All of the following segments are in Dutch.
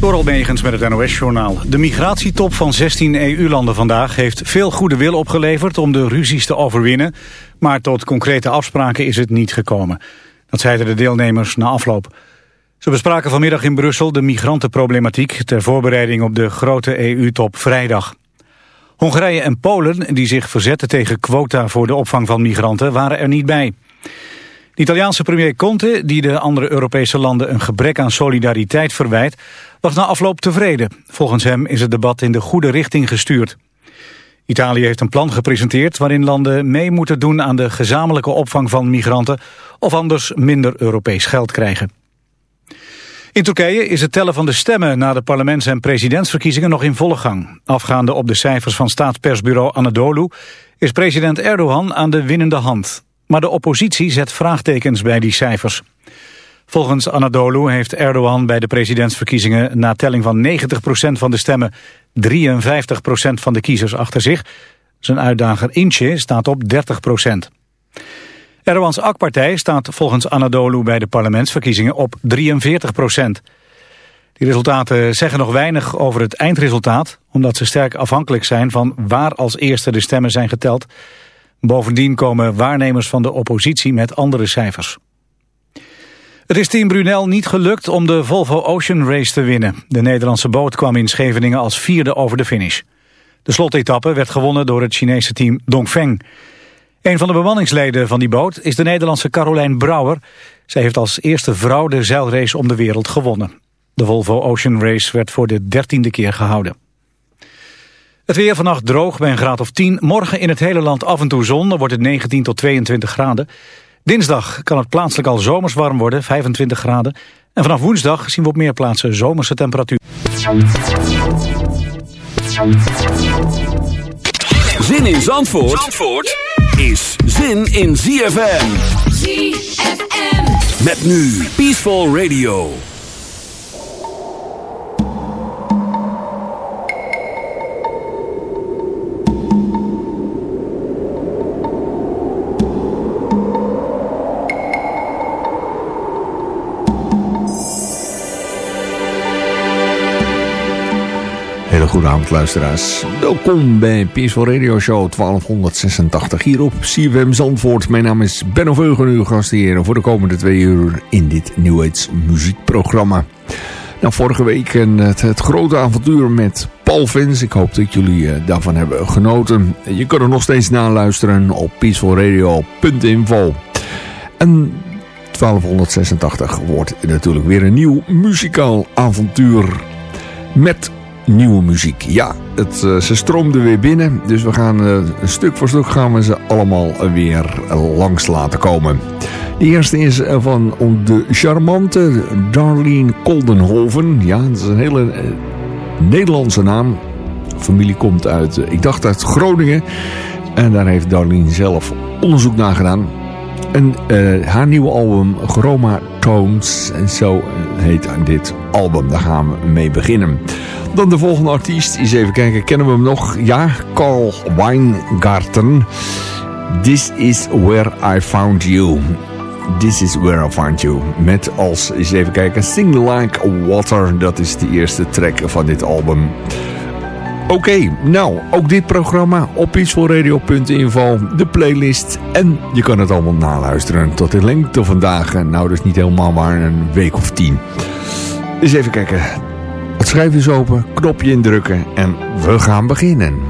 Door Megens met het NOS-journaal. De migratietop van 16 EU-landen vandaag heeft veel goede wil opgeleverd om de ruzies te overwinnen. Maar tot concrete afspraken is het niet gekomen. Dat zeiden de deelnemers na afloop. Ze bespraken vanmiddag in Brussel de migrantenproblematiek ter voorbereiding op de grote EU-top vrijdag. Hongarije en Polen, die zich verzetten tegen quota voor de opvang van migranten, waren er niet bij. De Italiaanse premier Conte, die de andere Europese landen een gebrek aan solidariteit verwijt, was na afloop tevreden. Volgens hem is het debat in de goede richting gestuurd. Italië heeft een plan gepresenteerd waarin landen mee moeten doen aan de gezamenlijke opvang van migranten of anders minder Europees geld krijgen. In Turkije is het tellen van de stemmen na de parlements- en presidentsverkiezingen nog in volle gang. Afgaande op de cijfers van staatspersbureau Anadolu is president Erdogan aan de winnende hand. Maar de oppositie zet vraagtekens bij die cijfers. Volgens Anadolu heeft Erdogan bij de presidentsverkiezingen... na telling van 90% van de stemmen 53% van de kiezers achter zich. Zijn uitdager Inche staat op 30%. Erdogans AK-partij staat volgens Anadolu bij de parlementsverkiezingen op 43%. Die resultaten zeggen nog weinig over het eindresultaat... omdat ze sterk afhankelijk zijn van waar als eerste de stemmen zijn geteld... Bovendien komen waarnemers van de oppositie met andere cijfers. Het is Team Brunel niet gelukt om de Volvo Ocean Race te winnen. De Nederlandse boot kwam in Scheveningen als vierde over de finish. De slotetappe werd gewonnen door het Chinese team Dongfeng. Een van de bemanningsleden van die boot is de Nederlandse Carolijn Brouwer. Zij heeft als eerste vrouw de zeilrace om de wereld gewonnen. De Volvo Ocean Race werd voor de dertiende keer gehouden. Het weer vannacht droog bij een graad of 10. Morgen in het hele land af en toe zon. Dan wordt het 19 tot 22 graden. Dinsdag kan het plaatselijk al zomers warm worden, 25 graden. En vanaf woensdag zien we op meer plaatsen zomerse temperatuur. Zin in Zandvoort, Zandvoort is zin in ZFM. ZFM. Met nu Peaceful Radio. Goedenavond luisteraars. Welkom bij Peaceful Radio Show 1286 hier op CWM Zandvoort. Mijn naam is Benno Veugen, uw gastheer voor de komende twee uur in dit New Age muziekprogramma. Nou, vorige week het, het grote avontuur met Paul Vins. Ik hoop dat jullie eh, daarvan hebben genoten. Je kunt er nog steeds naluisteren op peacefulradio.info. En 1286 wordt natuurlijk weer een nieuw muzikaal avontuur met nieuwe muziek. Ja, het, uh, ze stroomden weer binnen. Dus we gaan uh, stuk voor stuk gaan we ze allemaal weer langs laten komen. De eerste is van de charmante Darlene Koldenhoven. Ja, dat is een hele Nederlandse naam. Familie komt uit, ik dacht uit Groningen. En daar heeft Darlene zelf onderzoek naar gedaan. En haar nieuwe album Chroma Tones. En zo heet dit album. Daar gaan we mee beginnen. Dan de volgende artiest. Eens even kijken, kennen we hem nog? Ja, Carl Weingarten. This is where I found you. This is where I found you. Met als, eens even kijken, Sing Like Water. Dat is de eerste track van dit album. Oké, nou, ook dit programma op peacefulradio.info, de playlist. En je kan het allemaal naluisteren tot de lengte vandaag. Nou, is niet helemaal maar een week of tien. Eens even kijken. Schrijf is open, knopje indrukken en we gaan beginnen.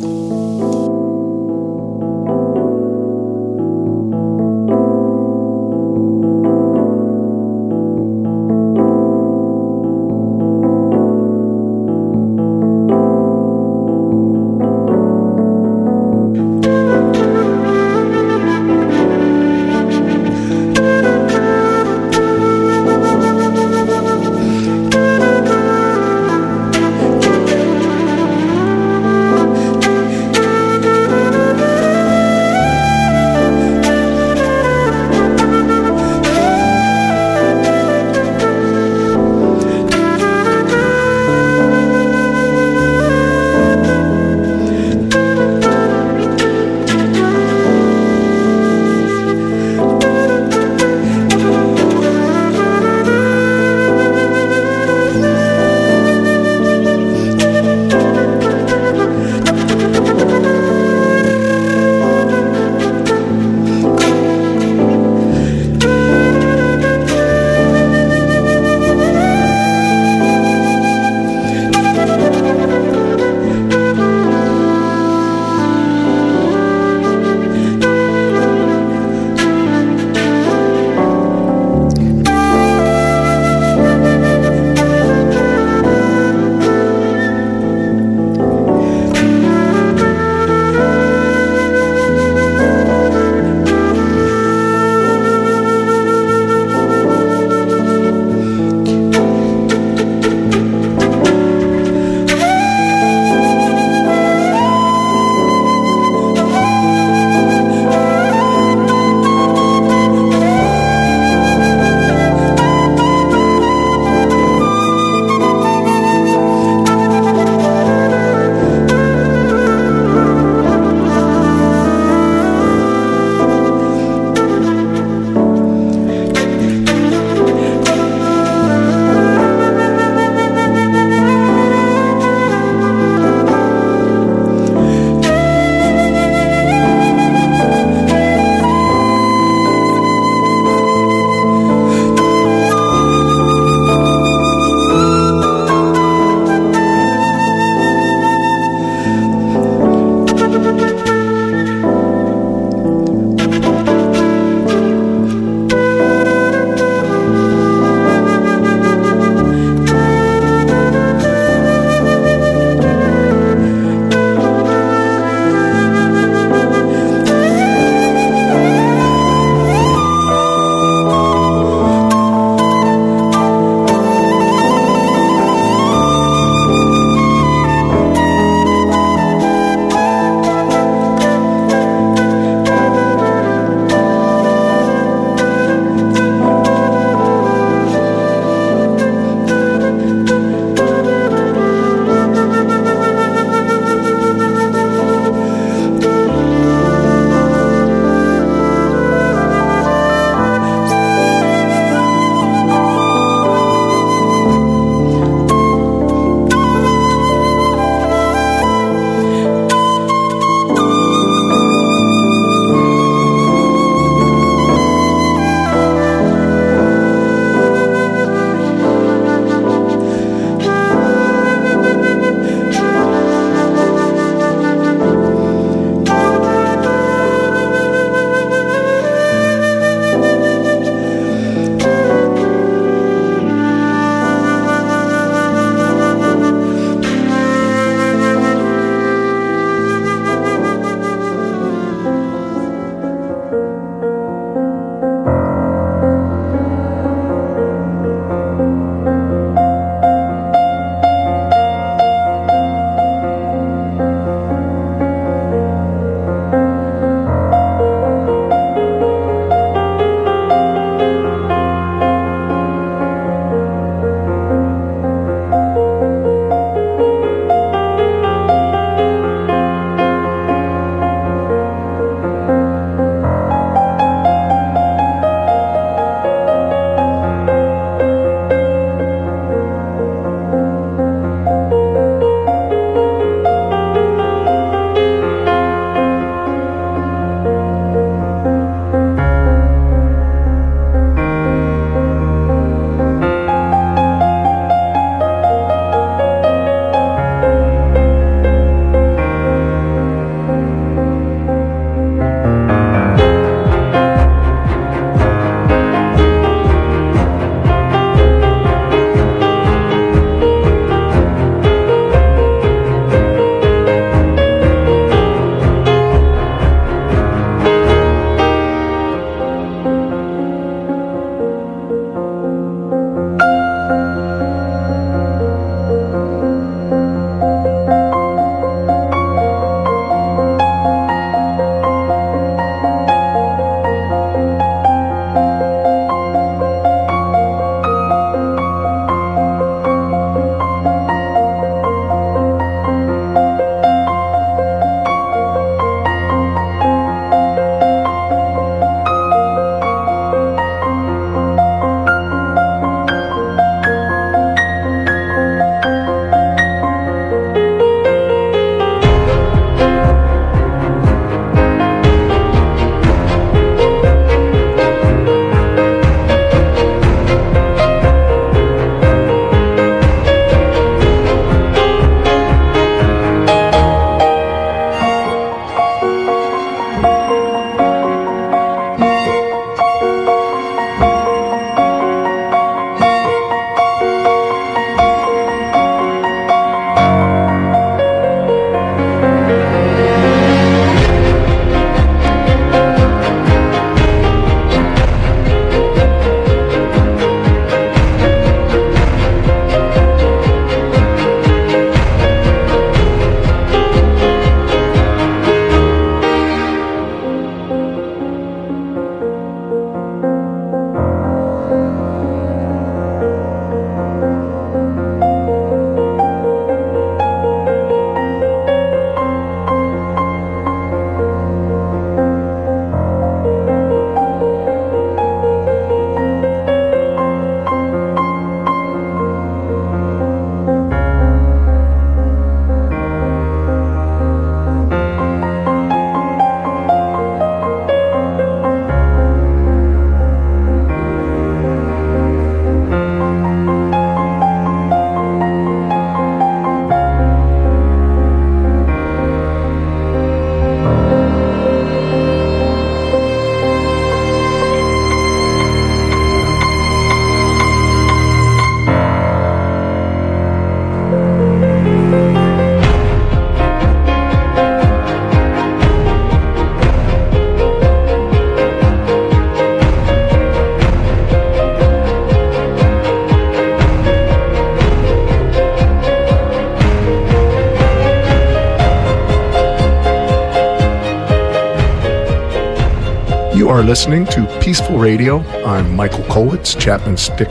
Listening to Peaceful Radio. I'm Michael Kolwitz, Chapman Stick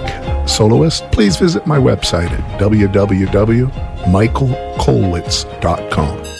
soloist. Please visit my website at www.michaelkolwitz.com.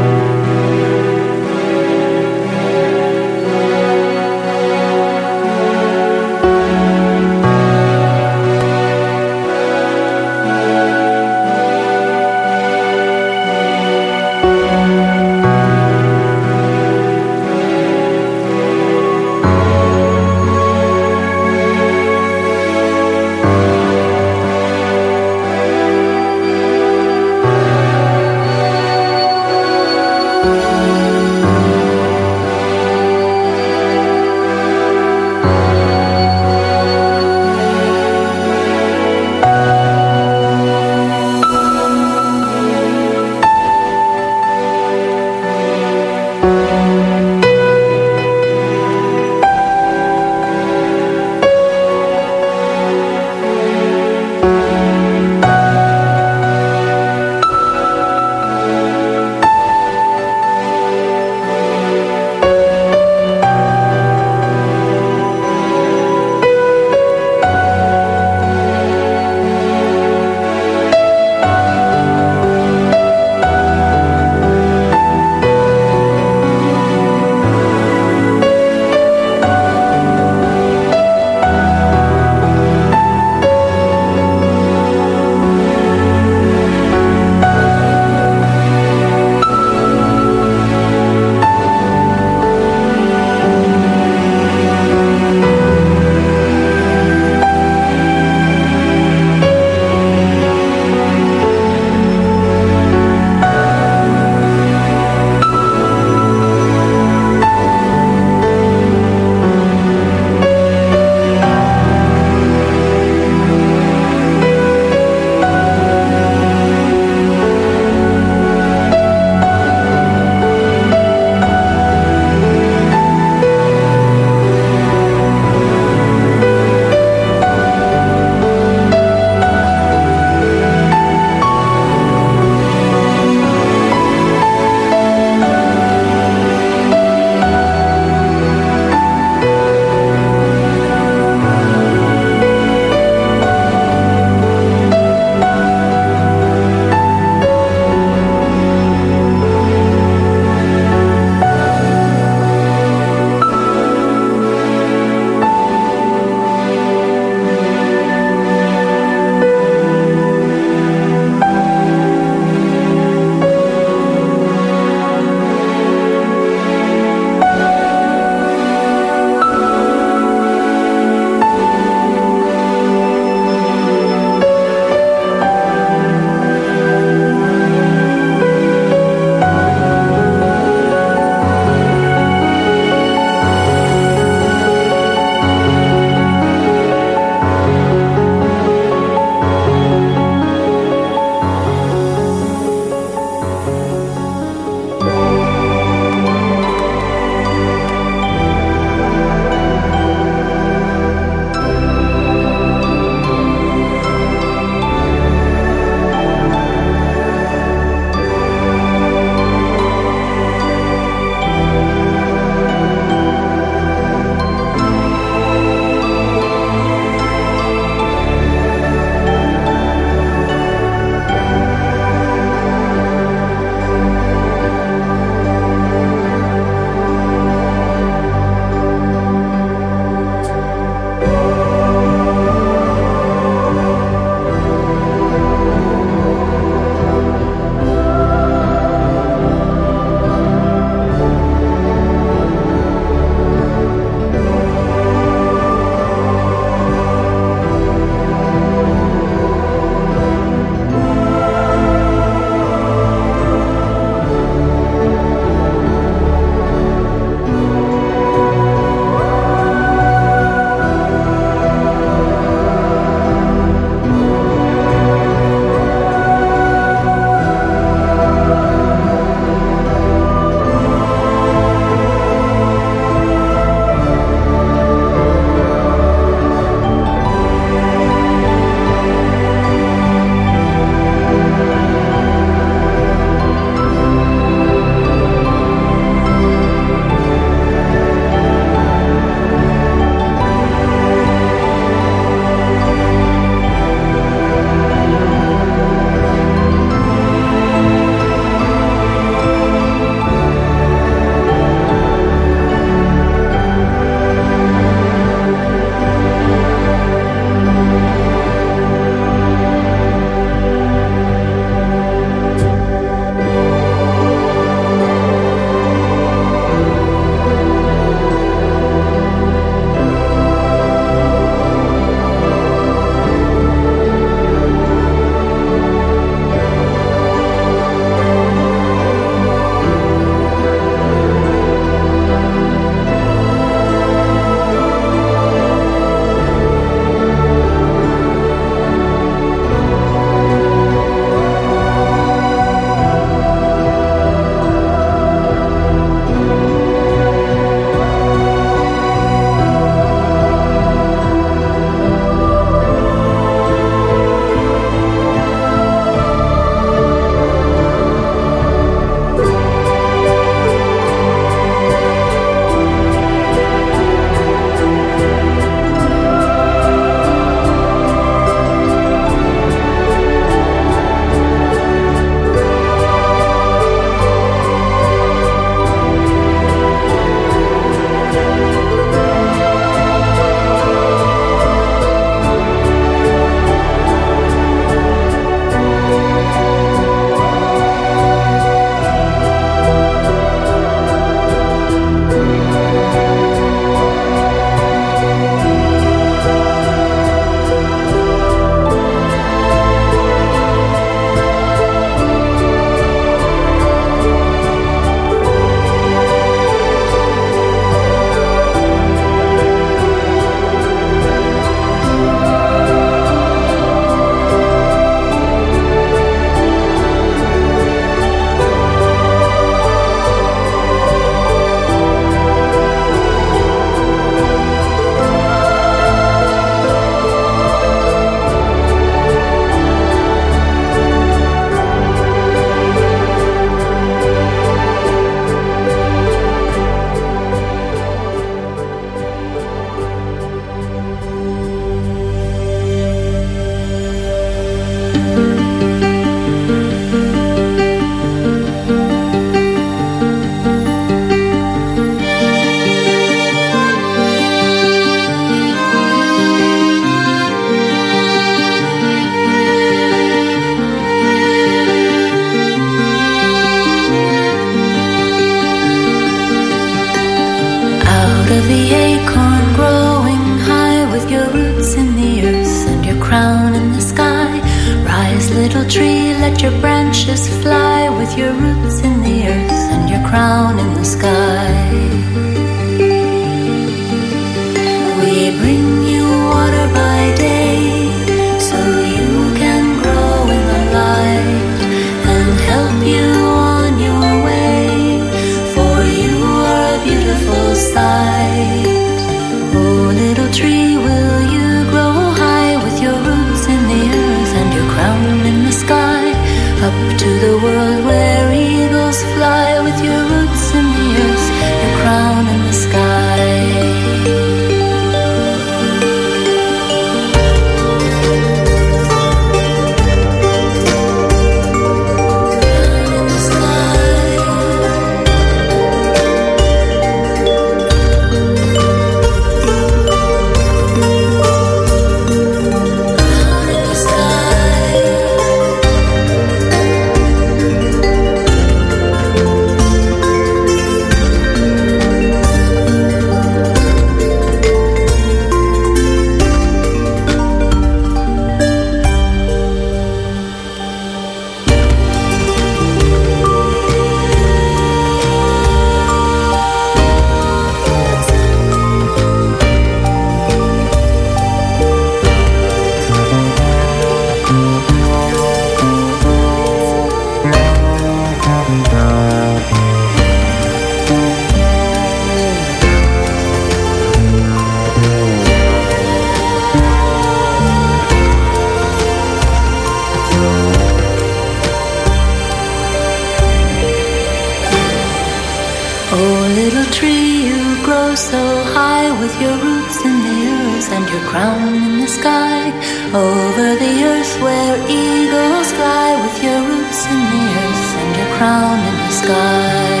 sky.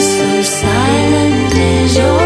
So silent is your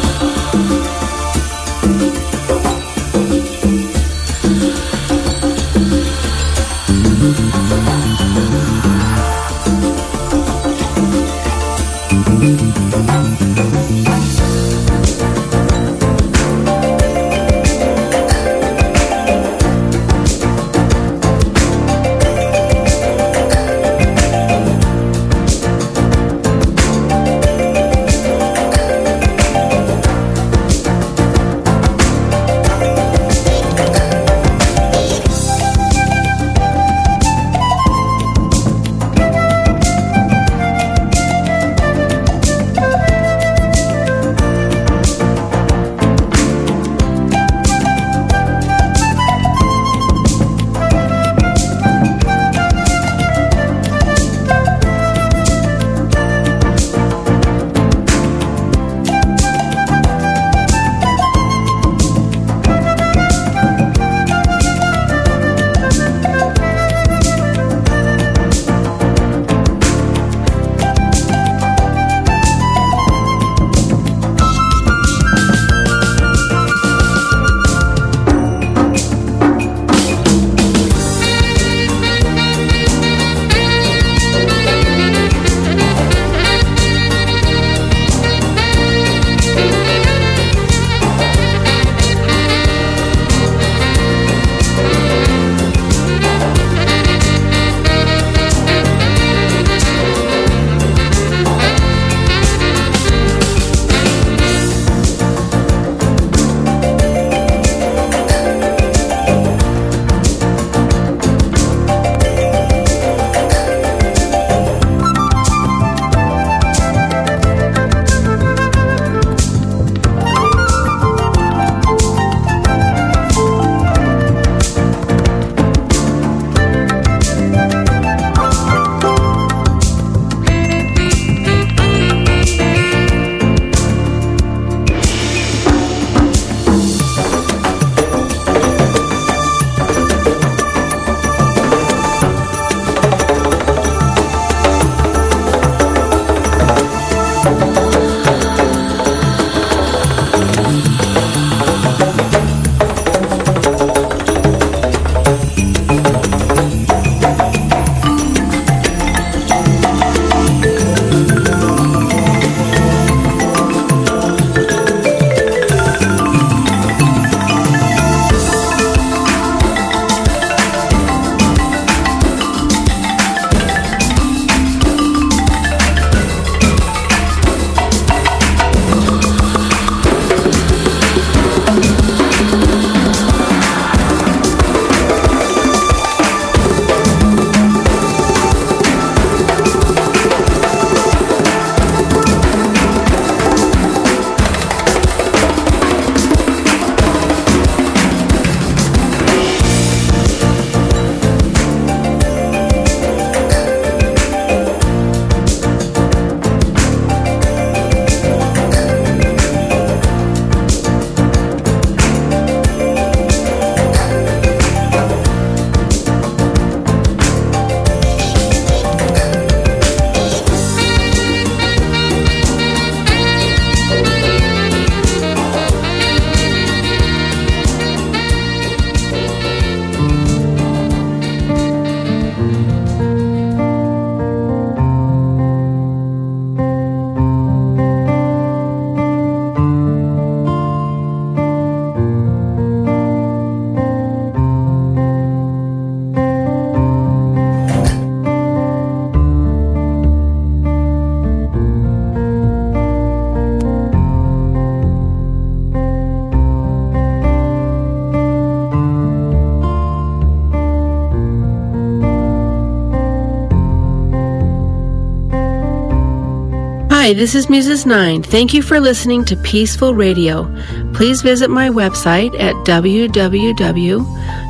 Hi, this is Mrs. Nine. Thank you for listening to Peaceful Radio. Please visit my website at www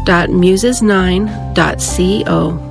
www.muses9.co.